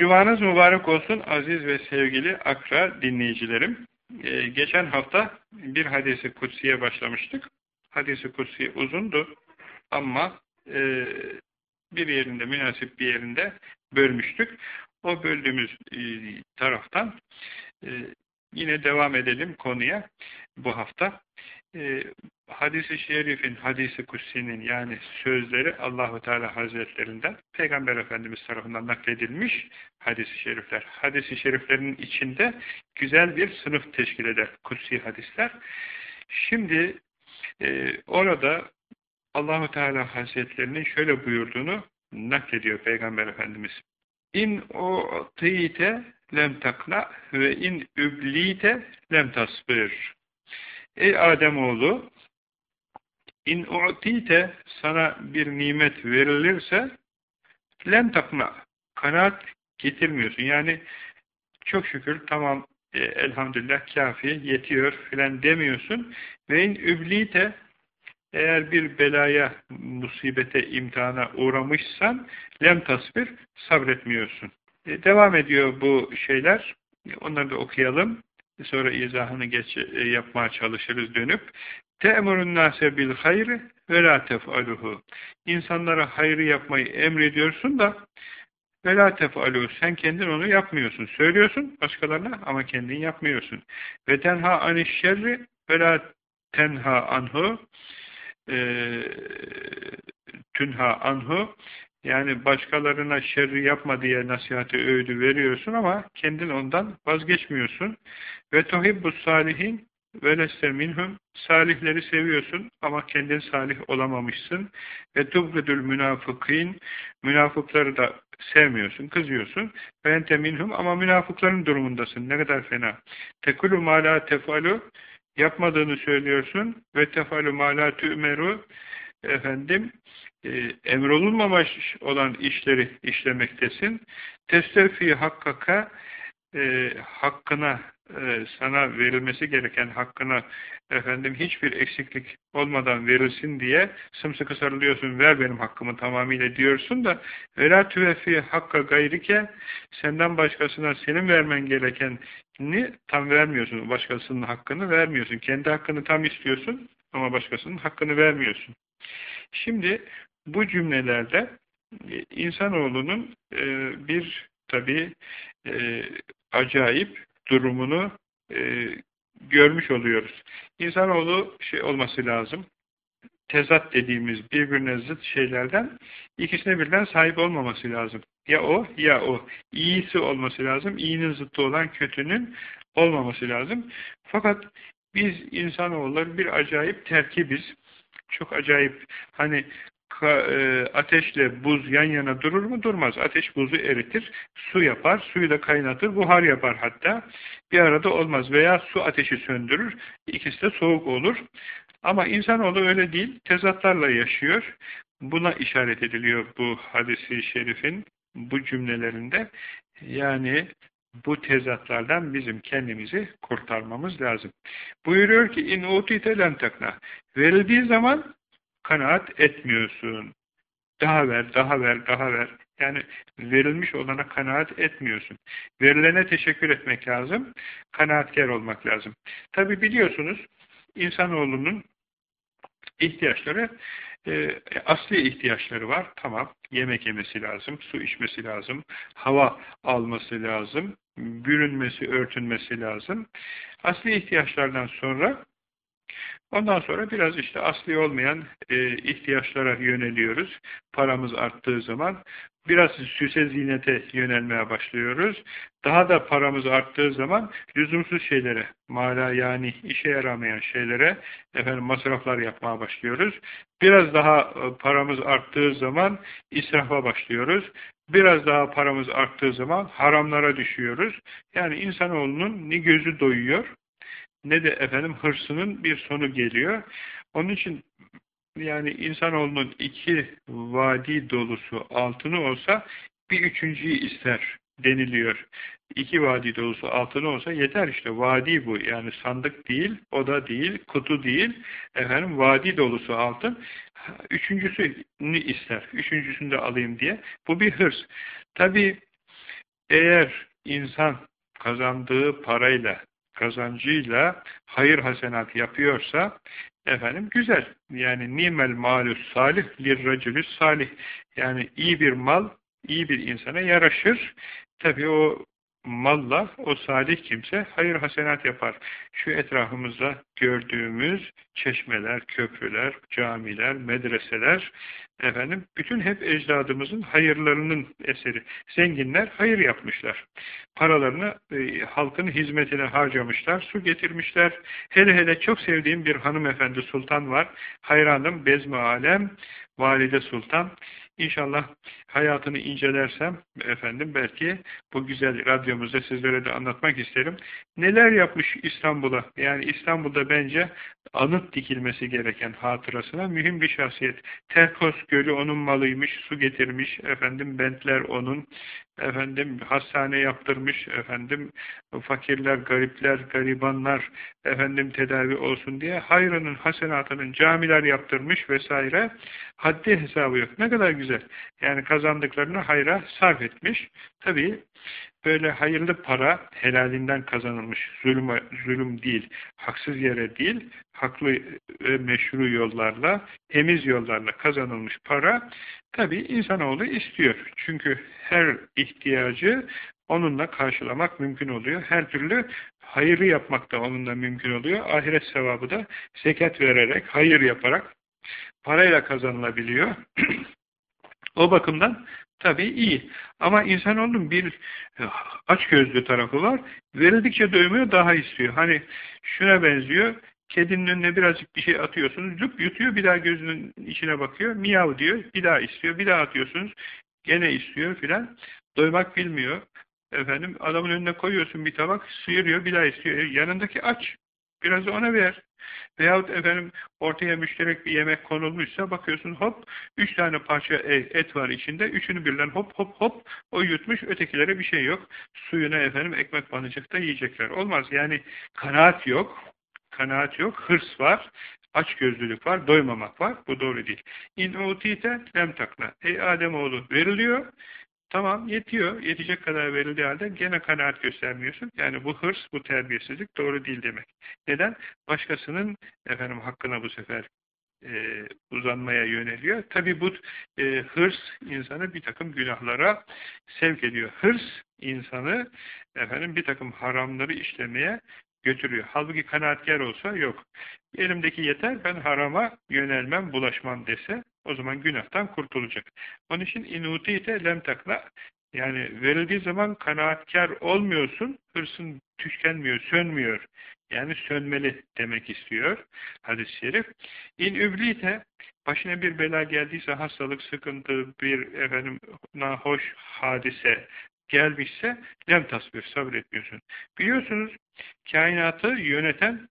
Cumanız mübarek olsun aziz ve sevgili akra dinleyicilerim. Ee, geçen hafta bir hadisi kutsiye başlamıştık. Hadisi kutsi uzundu ama e, bir yerinde, münasip bir yerinde bölmüştük. O böldüğümüz e, taraftan e, yine devam edelim konuya bu hafta. E, hadisi şerifin, hadisi kutsinin yani sözleri Allahu Teala Hazretlerinden Peygamber Efendimiz tarafından nakledilmiş hadisi şerifler. Hadisi şeriflerin içinde güzel bir sınıf teşkil eder kutsi hadisler. Şimdi e, orada Allahu Teala Hazretlerinin şöyle buyurduğunu naklediyor Peygamber Efendimiz. İn o tıyite lem takna ve in üblite lem tasbir. Ey Ademoğlu in u'tite sana bir nimet verilirse lem takna kanaat getirmiyorsun. Yani çok şükür tamam e, elhamdülillah kafi yetiyor filan demiyorsun. Ve in üblite eğer bir belaya, musibete, imtihana uğramışsan lem tasvir sabretmiyorsun. E, devam ediyor bu şeyler. Onları da okuyalım. Sonra izahını geç, e, yapmaya çalışırız dönüp. Te'murun nase bil hayri ve la tef'aluhu. İnsanlara hayrı yapmayı emrediyorsun da ve la tef'aluhu. Sen kendin onu yapmıyorsun. Söylüyorsun başkalarına ama kendin yapmıyorsun. Ve tenha aniş şerri ve la tenha anhu e, tünha anhu yani başkalarına şerri yapma diye nasihati öğüdü veriyorsun ama kendin ondan vazgeçmiyorsun. Ve tuhibbus salihin ve minhum salihleri seviyorsun ama kendin salih olamamışsın. Ve tubgidül münafıkîn münafıkları da sevmiyorsun, kızıyorsun. Ve ente minhum ama münafıkların durumundasın. Ne kadar fena. Tekulu la tefalu yapmadığını söylüyorsun ve tefalu ma la tü'meru efendim emrolunmamış olan işleri işlemektesin. Testevfi hakkaka e, hakkına e, sana verilmesi gereken hakkına efendim hiçbir eksiklik olmadan verilsin diye sımsıkı sarılıyorsun ver benim hakkımı tamamıyla diyorsun da vera tüvefi hakka gayrike senden başkasına senin vermen gerekeni tam vermiyorsun. Başkasının hakkını vermiyorsun. Kendi hakkını tam istiyorsun ama başkasının hakkını vermiyorsun. Şimdi bu cümlelerde e, insanoğlunun e, bir tabi e, acayip durumunu görmüş oluyoruz. İnsanoğlu şey olması lazım, tezat dediğimiz birbirine zıt şeylerden ikisine birden sahip olmaması lazım. Ya o ya o. İyisi olması lazım. İyinin zıttı olan kötünün olmaması lazım. Fakat biz insanoğulları bir acayip terkibiz. Çok acayip. Hani ateşle buz yan yana durur mu? Durmaz. Ateş buzu eritir, su yapar, suyu da kaynatır, buhar yapar hatta. Bir arada olmaz. Veya su ateşi söndürür, ikisi de soğuk olur. Ama insanoğlu öyle değil, tezatlarla yaşıyor. Buna işaret ediliyor bu hadisi şerifin bu cümlelerinde. Yani bu tezatlardan bizim kendimizi kurtarmamız lazım. Buyuruyor ki in utite len takna. Verildiği zaman kanaat etmiyorsun. Daha ver, daha ver, daha ver. Yani verilmiş olana kanaat etmiyorsun. Verilene teşekkür etmek lazım. Kanaatkar olmak lazım. Tabi biliyorsunuz insanoğlunun ihtiyaçları e, asli ihtiyaçları var. Tamam. Yemek yemesi lazım, su içmesi lazım, hava alması lazım, bürünmesi, örtünmesi lazım. Asli ihtiyaçlardan sonra Ondan sonra biraz işte asli olmayan e, ihtiyaçlara yöneliyoruz. Paramız arttığı zaman biraz süse zinete yönelmeye başlıyoruz. Daha da paramız arttığı zaman lüzumsuz şeylere, mala yani işe yaramayan şeylere efendim masraflar yapmaya başlıyoruz. Biraz daha e, paramız arttığı zaman israfa başlıyoruz. Biraz daha paramız arttığı zaman haramlara düşüyoruz. Yani insanoğlunun ne gözü doyuyor ne de efendim hırsının bir sonu geliyor. Onun için yani insanoğlunun iki vadi dolusu altını olsa bir üçüncüyü ister deniliyor. İki vadi dolusu altını olsa yeter işte. Vadi bu. Yani sandık değil, oda değil, kutu değil. Efendim vadi dolusu altın. Üçüncüsünü ister. Üçüncüsünü de alayım diye. Bu bir hırs. Tabi Eğer insan kazandığı parayla, kazancıyla hayır hasenat yapıyorsa efendim güzel. Yani nimel malus salih lirracülüs salih. Yani iyi bir mal iyi bir insana yaraşır. Tabi o malla o salih kimse hayır hasenat yapar. Şu etrafımızda gördüğümüz çeşmeler, köprüler, camiler, medreseler efendim bütün hep ecdadımızın hayırlarının eseri. Zenginler hayır yapmışlar. Paralarını e, halkın hizmetine harcamışlar, su getirmişler. Hele hele çok sevdiğim bir hanımefendi sultan var. Hayranım Bezmi Alem, Valide Sultan. İnşallah hayatını incelersem efendim belki bu güzel radyomuzda sizlere de anlatmak isterim. Neler yapmış İstanbul'a? Yani İstanbul'da bence anıt dikilmesi gereken hatırasına mühim bir şahsiyet. Terkos Gölü onun malıymış, su getirmiş, efendim bentler onun, efendim hastane yaptırmış, efendim fakirler, garipler, garibanlar efendim tedavi olsun diye hayrının, hasenatının camiler yaptırmış vesaire. Haddi hesabı yok. Ne kadar güzel. Yani kazandıklarını hayra sarf etmiş. Tabii böyle hayırlı para helalinden kazanılmış, zulüm, zulüm değil, haksız yere değil, haklı ve meşru yollarla, temiz yollarla kazanılmış para tabi insanoğlu istiyor. Çünkü her ihtiyacı onunla karşılamak mümkün oluyor. Her türlü hayırı yapmak da onunla mümkün oluyor. Ahiret sevabı da zekat vererek, hayır yaparak parayla kazanılabiliyor. o bakımdan Tabii iyi. Ama insanoğlunun bir e, aç gözlü tarafı var. Verildikçe doymuyor, daha istiyor. Hani şuna benziyor. Kedinin önüne birazcık bir şey atıyorsunuz. Lüp yutuyor, bir daha gözünün içine bakıyor. Miyav diyor, bir daha istiyor. Bir daha atıyorsunuz. Gene istiyor filan. Doymak bilmiyor. Efendim adamın önüne koyuyorsun bir tabak, sıyırıyor, bir daha istiyor. E, yanındaki aç. Biraz ona ver. Veyahut efendim ortaya müşterek bir yemek konulmuşsa bakıyorsun hop üç tane parça e, et var içinde. Üçünü birden hop hop hop o yutmuş ötekilere bir şey yok. Suyuna efendim ekmek banacak da yiyecekler. Olmaz yani kanaat yok. Kanaat yok. Hırs var. aç gözlülük var. Doymamak var. Bu doğru değil. İn utite lem takla. Ey Ademoğlu veriliyor. Tamam yetiyor. Yetecek kadar verildiği halde gene kanaat göstermiyorsun. Yani bu hırs, bu terbiyesizlik doğru değil demek. Neden? Başkasının efendim hakkına bu sefer e, uzanmaya yöneliyor. Tabi bu e, hırs insanı bir takım günahlara sevk ediyor. Hırs insanı efendim bir takım haramları işlemeye götürüyor. Halbuki kanaatkar olsa yok. Elimdeki yeter ben harama yönelmem, bulaşmam dese o zaman günahtan kurtulacak. Onun için inutite lem takla yani verildiği zaman kanaatkar olmuyorsun, hırsın tükenmiyor, sönmüyor. Yani sönmeli demek istiyor hadis-i şerif. İn üblite başına bir bela geldiyse hastalık, sıkıntı, bir efendim nahoş hadise gelmişse lem tasvir sabretmiyorsun. Biliyorsunuz kainatı yöneten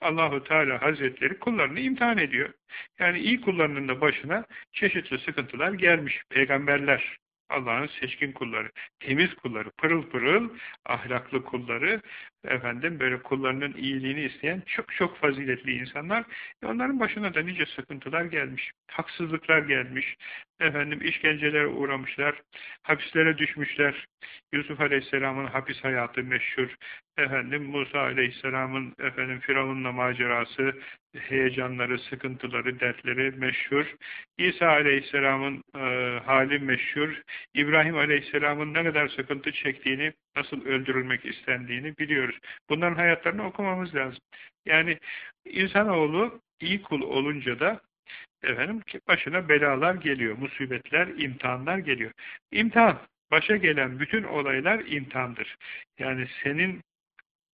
Allahu Teala Hazretleri kullarını imtihan ediyor. Yani iyi kullarının da başına çeşitli sıkıntılar gelmiş. Peygamberler, Allah'ın seçkin kulları, temiz kulları, pırıl pırıl, ahlaklı kulları, efendim böyle kullarının iyiliğini isteyen çok çok faziletli insanlar. E onların başına da nice sıkıntılar gelmiş, haksızlıklar gelmiş, efendim işkencelere uğramışlar, hapislere düşmüşler. Yusuf Aleyhisselam'ın hapis hayatı meşhur, efendim Musa Aleyhisselam'ın efendim Firavun'la macerası, heyecanları, sıkıntıları, dertleri meşhur. İsa Aleyhisselam'ın e, hali meşhur. İbrahim Aleyhisselam'ın ne kadar sıkıntı çektiğini, nasıl öldürülmek istendiğini biliyoruz. Bunların hayatlarını okumamız lazım. Yani insanoğlu iyi kul olunca da efendim başına belalar geliyor, musibetler, imtihanlar geliyor. İmtihan, başa gelen bütün olaylar imtihandır. Yani senin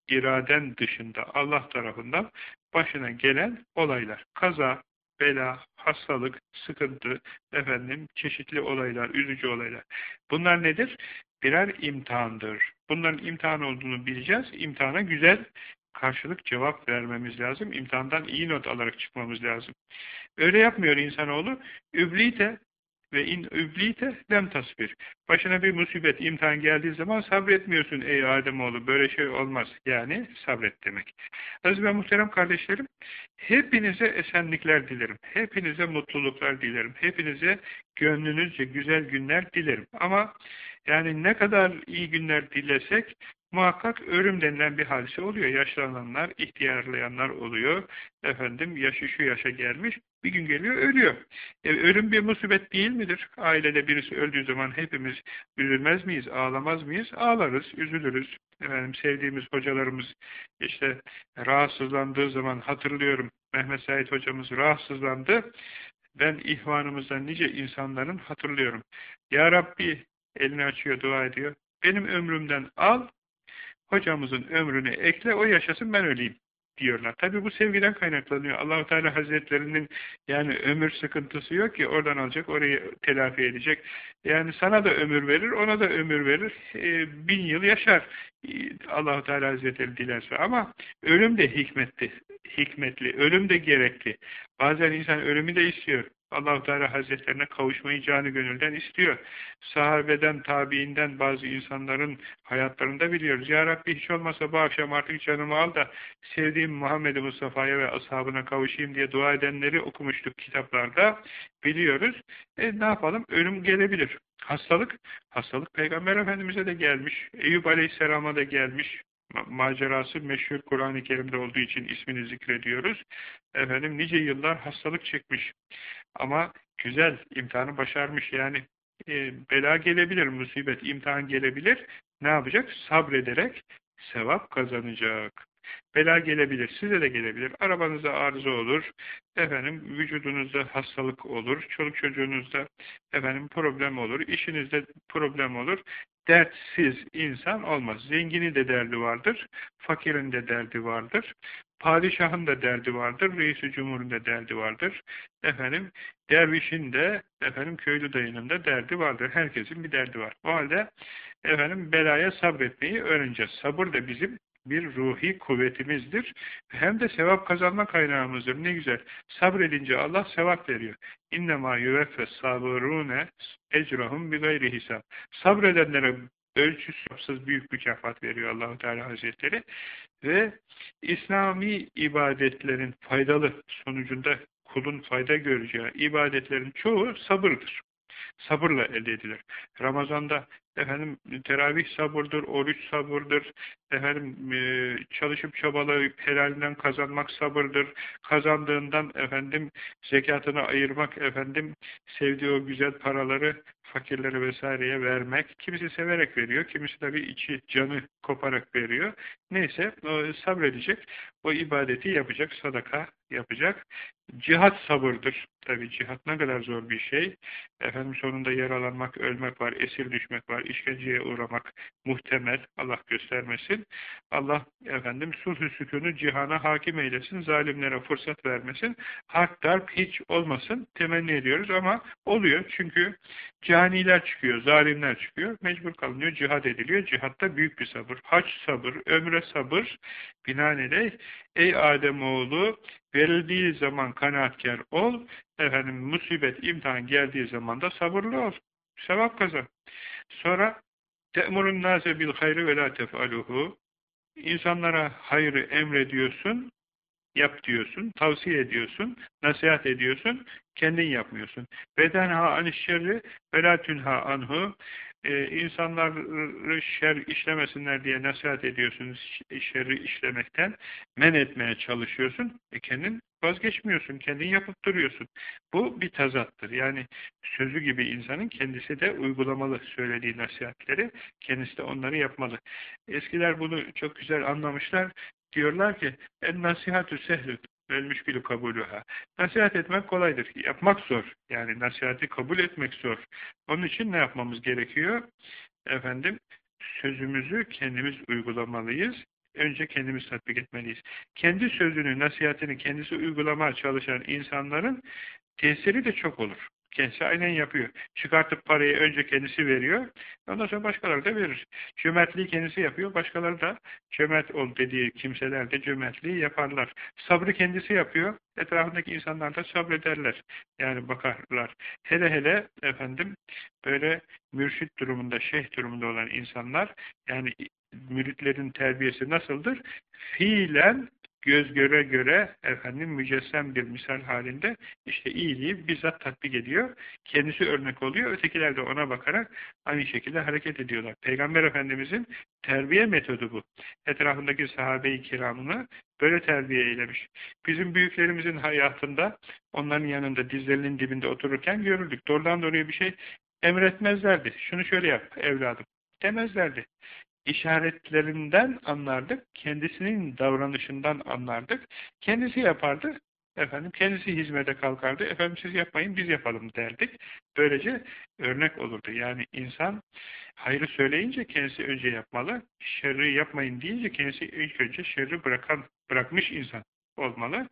iraden dışında Allah tarafından başına gelen olaylar. Kaza, bela, hastalık, sıkıntı, efendim çeşitli olaylar, üzücü olaylar. Bunlar nedir? Birer imtihandır. Bunların imtihan olduğunu bileceğiz. İmtihana güzel karşılık cevap vermemiz lazım. İmtihandan iyi not alarak çıkmamız lazım. Öyle yapmıyor insanoğlu. Üblite ve in üblite lem tasbir. Başına bir musibet, imtihan geldiği zaman sabretmiyorsun ey Ademoğlu. Böyle şey olmaz. Yani sabret demek. Aziz ve muhterem kardeşlerim, hepinize esenlikler dilerim. Hepinize mutluluklar dilerim. Hepinize gönlünüzce güzel günler dilerim. Ama Yani ne kadar iyi günler dilesek muhakkak ölüm denilen bir hadise oluyor. Yaşlananlar, ihtiyarlayanlar oluyor. Efendim yaşı şu yaşa gelmiş. Bir gün geliyor ölüyor. E, ölüm bir musibet değil midir? Ailede birisi öldüğü zaman hepimiz üzülmez miyiz, ağlamaz mıyız? Ağlarız, üzülürüz. Efendim sevdiğimiz hocalarımız işte rahatsızlandığı zaman hatırlıyorum Mehmet Said hocamız rahatsızlandı. Ben ihvanımızdan nice insanların hatırlıyorum. Ya Rabbi elini açıyor, dua ediyor. Benim ömrümden al, hocamızın ömrünü ekle, o yaşasın ben öleyim diyorlar. Tabi bu sevgiden kaynaklanıyor. Allahu Teala Hazretlerinin yani ömür sıkıntısı yok ki oradan alacak, orayı telafi edecek. Yani sana da ömür verir, ona da ömür verir. E, bin yıl yaşar e, Allahu Teala Hazretleri dilerse. Ama ölüm de hikmetli, hikmetli, ölüm de gerekli. Bazen insan ölümü de istiyor. Allahu Teala Hazretlerine kavuşmayı canı gönülden istiyor. Sahabeden, tabiinden bazı insanların hayatlarında biliyoruz. Ya Rabbi hiç olmasa bu akşam artık canımı al da sevdiğim Muhammed Mustafa'ya ve ashabına kavuşayım diye dua edenleri okumuştuk kitaplarda. Biliyoruz. E ne yapalım? Ölüm gelebilir. Hastalık, hastalık Peygamber Efendimiz'e de gelmiş. Eyüp Aleyhisselam'a da gelmiş macerası meşhur Kur'an-ı Kerim'de olduğu için ismini zikrediyoruz. Efendim nice yıllar hastalık çekmiş. Ama güzel, imtihanı başarmış. Yani e, bela gelebilir, musibet, imtihan gelebilir. Ne yapacak? Sabrederek sevap kazanacak. Bela gelebilir, size de gelebilir. Arabanızda arıza olur, efendim vücudunuzda hastalık olur, çoluk çocuğunuzda efendim problem olur, işinizde problem olur. Dertsiz insan olmaz. Zengini de derdi vardır, fakirin de derdi vardır. Padişahın da derdi vardır, reisi cumhurun da derdi vardır. Efendim, dervişin de, efendim köylü dayının da derdi vardır. Herkesin bir derdi var. O halde, efendim belaya sabretmeyi öğreneceğiz. Sabır da bizim bir ruhi kuvvetimizdir. Hem de sevap kazanma kaynağımızdır. Ne güzel. Sabredince Allah sevap veriyor. İnnemâ yüveffes sabırûne ecrahum bi gayri hisab. Sabredenlere ölçüsüz büyük mükafat veriyor Allahu Teala Hazretleri ve İslami ibadetlerin faydalı sonucunda kulun fayda göreceği ibadetlerin çoğu sabırdır. Sabırla elde edilir. Ramazanda efendim teravih sabırdır, oruç sabırdır, efendim e, çalışıp çabalayıp helalinden kazanmak sabırdır, kazandığından efendim zekatını ayırmak, efendim sevdiği o güzel paraları fakirlere vesaireye vermek, kimisi severek veriyor, kimisi tabi içi canı koparak veriyor. Neyse o sabredecek, o ibadeti yapacak, sadaka yapacak. Cihat sabırdır. Tabi cihat ne kadar zor bir şey. Efendim sonunda yaralanmak, ölmek var, esir düşmek var, işkenceye uğramak muhtemel. Allah göstermesin. Allah efendim sulh-ü sükûnu cihana hakim eylesin, zalimlere fırsat vermesin. Harp darp hiç olmasın temenni ediyoruz ama oluyor. Çünkü caniler çıkıyor, zalimler çıkıyor. Mecbur kalınıyor, cihad ediliyor. Cihatta büyük bir sabır. Haç sabır, ömre sabır. Binaenaleyh ey Ademoğlu verildiği zaman kanaatkar ol. Efendim musibet, imtihan geldiği zaman da sabırlı ol. Sevap kazan. Sonra te'murun nase bil hayri ve la tef'aluhu. İnsanlara hayrı emrediyorsun, yap diyorsun, tavsiye ediyorsun, nasihat ediyorsun, kendin yapmıyorsun. Bedenha anişşerri ve la tünha anhu e, insanları şer işlemesinler diye nasihat ediyorsunuz, şerri işlemekten men etmeye çalışıyorsun. E kendin vazgeçmiyorsun, kendin yapıp duruyorsun. Bu bir tazattır. Yani sözü gibi insanın kendisi de uygulamalı söylediği nasihatleri, kendisi de onları yapmalı. Eskiler bunu çok güzel anlamışlar. Diyorlar ki, en nasihatü sehlü ölmüş bile kabulüha. Nasihat etmek kolaydır. Yapmak zor. Yani nasihati kabul etmek zor. Onun için ne yapmamız gerekiyor? Efendim, sözümüzü kendimiz uygulamalıyız. Önce kendimiz tatbik etmeliyiz. Kendi sözünü, nasihatini kendisi uygulamaya çalışan insanların tesiri de çok olur. Kendisi aynen yapıyor. Çıkartıp parayı önce kendisi veriyor. Ondan sonra başkaları da verir. Cömertliği kendisi yapıyor. Başkaları da cömert ol dediği kimseler de cömertliği yaparlar. Sabrı kendisi yapıyor. Etrafındaki insanlar da sabrederler. Yani bakarlar. Hele hele efendim böyle mürşit durumunda, şeyh durumunda olan insanlar yani müritlerin terbiyesi nasıldır? Fiilen göz göre göre efendim mücessem bir misal halinde işte iyiliği bizzat tatbik ediyor. Kendisi örnek oluyor. Ötekiler de ona bakarak aynı şekilde hareket ediyorlar. Peygamber Efendimizin terbiye metodu bu. Etrafındaki sahabe-i kiramını böyle terbiye eylemiş. Bizim büyüklerimizin hayatında onların yanında dizlerinin dibinde otururken görürdük. Doğrudan doğruya bir şey emretmezlerdi. Şunu şöyle yap evladım demezlerdi işaretlerinden anlardık, kendisinin davranışından anlardık. Kendisi yapardı, efendim kendisi hizmete kalkardı, efendim siz yapmayın biz yapalım derdik. Böylece örnek olurdu. Yani insan hayrı söyleyince kendisi önce yapmalı, şerri yapmayın deyince kendisi ilk önce şerri bırakan, bırakmış insan olmalı.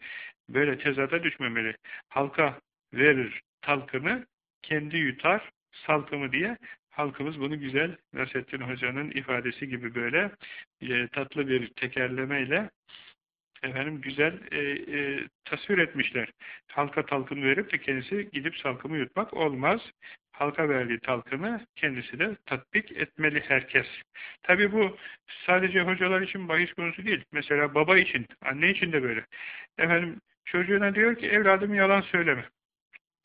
Böyle tezada düşmemeli. Halka verir talkını, kendi yutar salkımı diye halkımız bunu güzel Nasrettin Hoca'nın ifadesi gibi böyle e, tatlı bir tekerlemeyle efendim güzel e, e, tasvir etmişler. Halka talkını verip de kendisi gidip salkımı yutmak olmaz. Halka verdiği talkını kendisi de tatbik etmeli herkes. Tabi bu sadece hocalar için bahis konusu değil. Mesela baba için, anne için de böyle. Efendim çocuğuna diyor ki evladım yalan söyleme.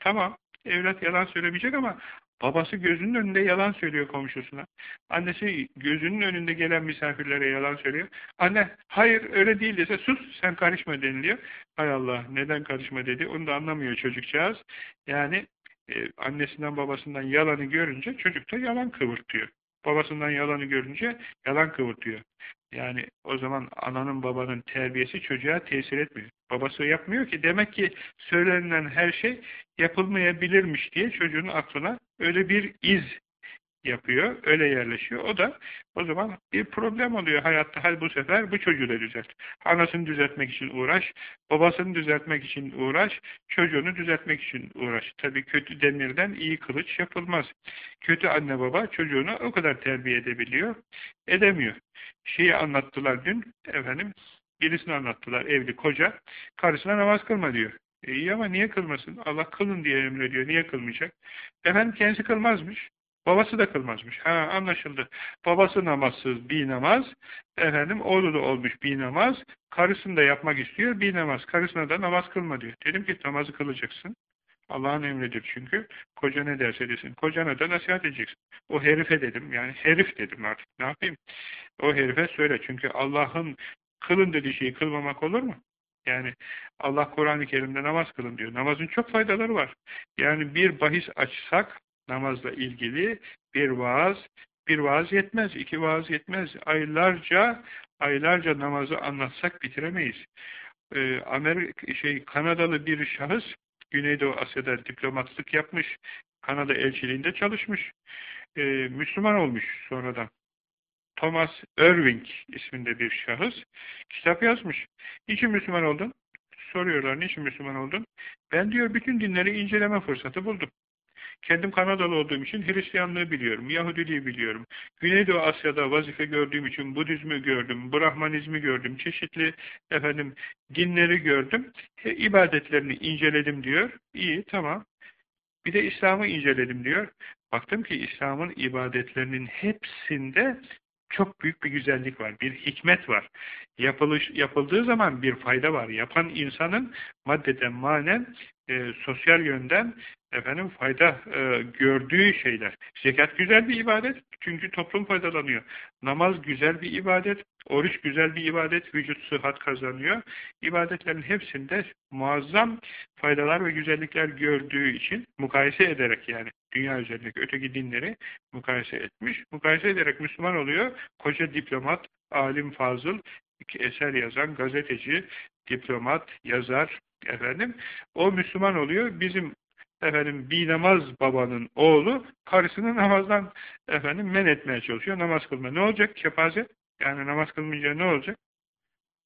Tamam evlat yalan söylemeyecek ama Babası gözünün önünde yalan söylüyor komşusuna. Annesi gözünün önünde gelen misafirlere yalan söylüyor. Anne hayır öyle değil dese sus sen karışma deniliyor. Hay Allah neden karışma dedi onu da anlamıyor çocukcağız. Yani e, annesinden babasından yalanı görünce çocuk da yalan kıvırtıyor. Babasından yalanı görünce yalan kıvırtıyor. Yani o zaman ananın babanın terbiyesi çocuğa tesir etmiyor. Babası yapmıyor ki demek ki söylenen her şey yapılmayabilirmiş diye çocuğun aklına öyle bir iz yapıyor, öyle yerleşiyor. O da o zaman bir problem oluyor hayatta. Hal bu sefer bu çocuğu da düzelt. Anasını düzeltmek için uğraş, babasını düzeltmek için uğraş, çocuğunu düzeltmek için uğraş. Tabii kötü demirden iyi kılıç yapılmaz. Kötü anne baba çocuğunu o kadar terbiye edebiliyor, edemiyor. Şeyi anlattılar dün, efendim, birisini anlattılar, evli koca, karısına namaz kılma diyor. E iyi ama niye kılmasın? Allah kılın diye emrediyor. Niye kılmayacak? Efendim kendisi kılmazmış. Babası da kılmazmış. Ha anlaşıldı. Babası namazsız bir namaz. Efendim oğlu da olmuş bir namaz. Karısını da yapmak istiyor bir namaz. Karısına da namaz kılma diyor. Dedim ki namazı kılacaksın. Allah'ın emridir çünkü. Koca ne derse desin. Kocana da nasihat edeceksin. O herife dedim. Yani herif dedim artık. Ne yapayım? O herife söyle. Çünkü Allah'ın kılın dediği şeyi kılmamak olur mu? Yani Allah Kur'an-ı Kerim'de namaz kılın diyor. Namazın çok faydaları var. Yani bir bahis açsak namazla ilgili bir vaaz, bir vaaz yetmez, iki vaaz yetmez. Aylarca, aylarca namazı anlatsak bitiremeyiz. Ee, Amerika, şey, Kanadalı bir şahıs Güneydoğu Asya'da diplomatlık yapmış, Kanada elçiliğinde çalışmış. Ee, Müslüman olmuş sonradan. Thomas Irving isminde bir şahıs kitap yazmış. Niçin Müslüman oldun? Soruyorlar niçin Müslüman oldun? Ben diyor bütün dinleri inceleme fırsatı buldum. Kendim Kanadalı olduğum için Hristiyanlığı biliyorum, Yahudiliği biliyorum. Güneydoğu Asya'da vazife gördüğüm için Budizmi gördüm, Brahmanizmi gördüm, çeşitli efendim dinleri gördüm. E, ibadetlerini inceledim diyor. İyi, tamam. Bir de İslam'ı inceledim diyor. Baktım ki İslam'ın ibadetlerinin hepsinde çok büyük bir güzellik var, bir hikmet var. Yapılış, yapıldığı zaman bir fayda var. Yapan insanın maddeden, manen, e, sosyal yönden efendim fayda e, gördüğü şeyler. Zekat güzel bir ibadet çünkü toplum faydalanıyor. Namaz güzel bir ibadet, oruç güzel bir ibadet, vücut sıhhat kazanıyor. İbadetlerin hepsinde muazzam faydalar ve güzellikler gördüğü için mukayese ederek yani dünya üzerindeki öteki dinleri mukayese etmiş. Mukayese ederek Müslüman oluyor. Koca diplomat, alim fazıl, eser yazan, gazeteci, diplomat, yazar, efendim, o Müslüman oluyor. Bizim efendim bir namaz babanın oğlu karısını namazdan efendim men etmeye çalışıyor. Namaz kılma. Ne olacak kepaze? Yani namaz kılmayınca ne olacak?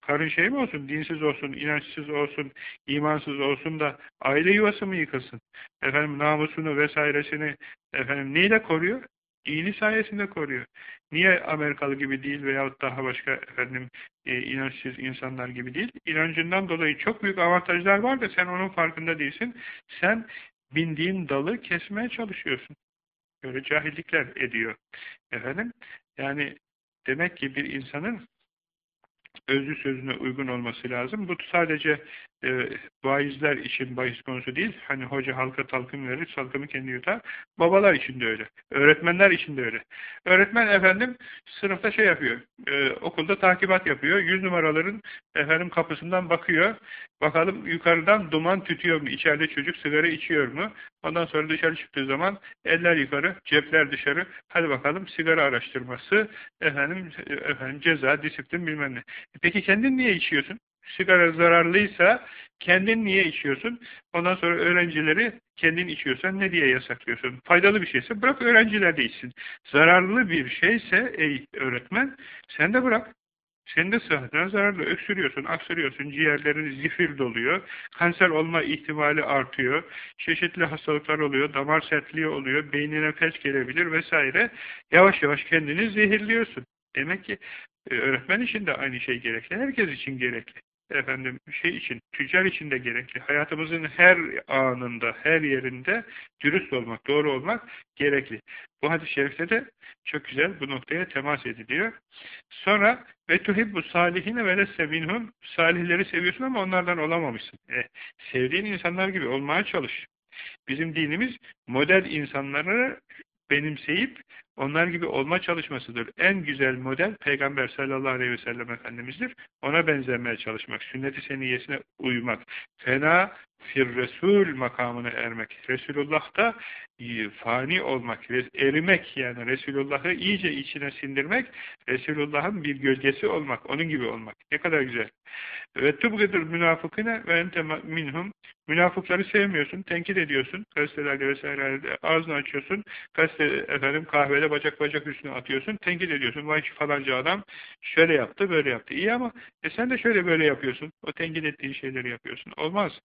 Karın şey mi olsun? Dinsiz olsun, inançsız olsun, imansız olsun da aile yuvası mı yıkılsın? Efendim namusunu vesairesini efendim neyle koruyor? dini sayesinde koruyor. Niye Amerikalı gibi değil veyahut daha başka efendim e, inançsız insanlar gibi değil? İnancından dolayı çok büyük avantajlar var da sen onun farkında değilsin. Sen bindiğin dalı kesmeye çalışıyorsun. Böyle cahillikler ediyor. Efendim yani demek ki bir insanın özlü sözüne uygun olması lazım. Bu sadece e, vaizler için bahis konusu değil. Hani hoca halka talkın verir, salkımı kendi yutar. Babalar için de öyle. Öğretmenler için de öyle. Öğretmen efendim sınıfta şey yapıyor. E, okulda takibat yapıyor. Yüz numaraların efendim kapısından bakıyor. Bakalım yukarıdan duman tütüyor mu? İçeride çocuk sigara içiyor mu? Ondan sonra dışarı çıktığı zaman eller yukarı, cepler dışarı. Hadi bakalım sigara araştırması, efendim, efendim ceza, disiplin bilmem ne. E peki kendin niye içiyorsun? Sigara zararlıysa kendin niye içiyorsun? Ondan sonra öğrencileri kendin içiyorsan ne diye yasaklıyorsun? Faydalı bir şeyse bırak öğrenciler de içsin. Zararlı bir şeyse ey öğretmen sen de bırak. Senin de sıhhatine zararlı. Öksürüyorsun, aksırıyorsun, ciğerlerin zifir doluyor, kanser olma ihtimali artıyor, çeşitli hastalıklar oluyor, damar sertliği oluyor, beynine felç gelebilir vesaire. Yavaş yavaş kendini zehirliyorsun. Demek ki e, öğretmen için de aynı şey gerekli. Herkes için gerekli efendim şey için, tüccar için de gerekli. Hayatımızın her anında, her yerinde dürüst olmak, doğru olmak gerekli. Bu hadis-i şerifte de çok güzel bu noktaya temas ediliyor. Sonra ve tuhibbu salihine ve lesse salihleri seviyorsun ama onlardan olamamışsın. E, sevdiğin insanlar gibi olmaya çalış. Bizim dinimiz model insanları benimseyip onlar gibi olma çalışmasıdır. En güzel model Peygamber sallallahu aleyhi ve sellem Efendimiz'dir. Ona benzemeye çalışmak, sünnet-i seniyesine uymak. Fena fir Resul makamına ermek. Resulullah'ta fani olmak, erimek yani Resulullah'ı iyice içine sindirmek, Resulullah'ın bir gölgesi olmak, onun gibi olmak. Ne kadar güzel. Ve tubgidir münafıkine ve ente minhum. Münafıkları sevmiyorsun, tenkit ediyorsun. Gazetelerde vesairelerde ağzını açıyorsun. Gazete efendim kahvede bacak bacak üstüne atıyorsun. Tenkit ediyorsun. Vay falanca adam şöyle yaptı, böyle yaptı. İyi ama e sen de şöyle böyle yapıyorsun. O tenkit ettiğin şeyleri yapıyorsun. Olmaz.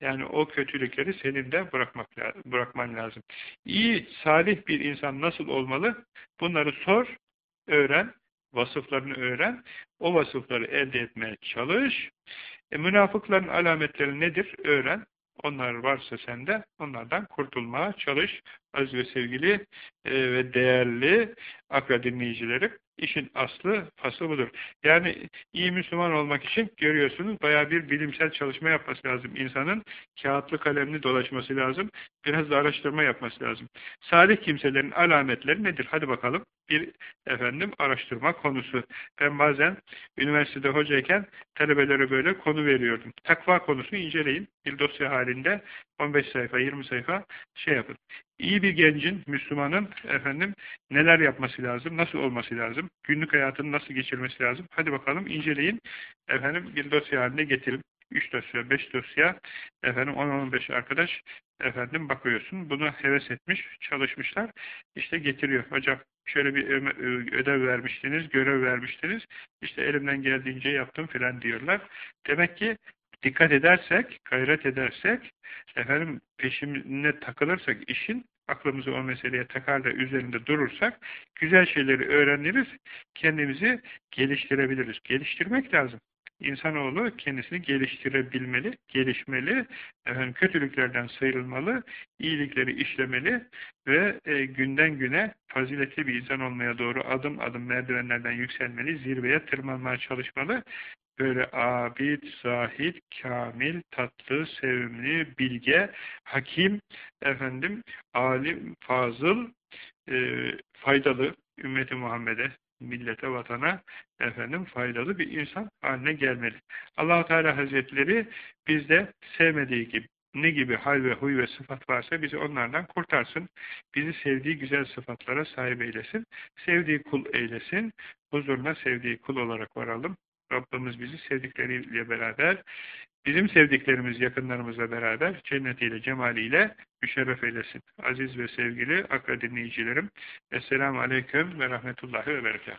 Yani o kötülükleri senin de bırakmak, bırakman lazım. İyi, salih bir insan nasıl olmalı? Bunları sor, öğren, vasıflarını öğren, o vasıfları elde etmeye çalış. E, münafıkların alametleri nedir? Öğren. Onlar varsa sende, onlardan kurtulmaya çalış. Aziz ve sevgili e, ve değerli akra dinleyicileri. İşin aslı, faslı budur. Yani iyi Müslüman olmak için görüyorsunuz bayağı bir bilimsel çalışma yapması lazım. İnsanın kağıtlı kalemli dolaşması lazım. Biraz da araştırma yapması lazım. Salih kimselerin alametleri nedir? Hadi bakalım. Bir efendim araştırma konusu. Ben bazen üniversitede hocayken talebelere böyle konu veriyordum. Takva konusunu inceleyin. Bir dosya halinde 15 sayfa, 20 sayfa şey yapın. İyi bir gencin, Müslümanın efendim neler yapması lazım, nasıl olması lazım, günlük hayatını nasıl geçirmesi lazım. Hadi bakalım inceleyin. Efendim bir dosya haline getirin. 3 dosya, 5 dosya, efendim 10-15 arkadaş efendim bakıyorsun. Bunu heves etmiş, çalışmışlar. İşte getiriyor. Hocam şöyle bir ödev vermiştiniz, görev vermiştiniz. İşte elimden geldiğince yaptım filan diyorlar. Demek ki dikkat edersek, gayret edersek, efendim peşine takılırsak işin, aklımızı o meseleye takar da üzerinde durursak, güzel şeyleri öğreniriz, kendimizi geliştirebiliriz. Geliştirmek lazım. İnsanoğlu kendisini geliştirebilmeli, gelişmeli, efendim, kötülüklerden sıyrılmalı, iyilikleri işlemeli ve e, günden güne faziletli bir insan olmaya doğru adım adım merdivenlerden yükselmeli, zirveye tırmanmaya çalışmalı. Böyle abid, zahid, kamil, tatlı, sevimli, bilge, hakim, efendim, alim, fazıl, e, faydalı ümmeti Muhammed'e, millete, vatana efendim faydalı bir insan haline gelmeli. allah Teala Hazretleri bizde sevmediği gibi ne gibi hal ve huy ve sıfat varsa bizi onlardan kurtarsın. Bizi sevdiği güzel sıfatlara sahip eylesin. Sevdiği kul eylesin. Huzuruna sevdiği kul olarak varalım. Rabbimiz bizi sevdikleriyle beraber, bizim sevdiklerimiz yakınlarımızla beraber cennetiyle, cemaliyle müşerref eylesin. Aziz ve sevgili akra dinleyicilerim, Esselamu Aleyküm ve Rahmetullahi ve Berekatuhu.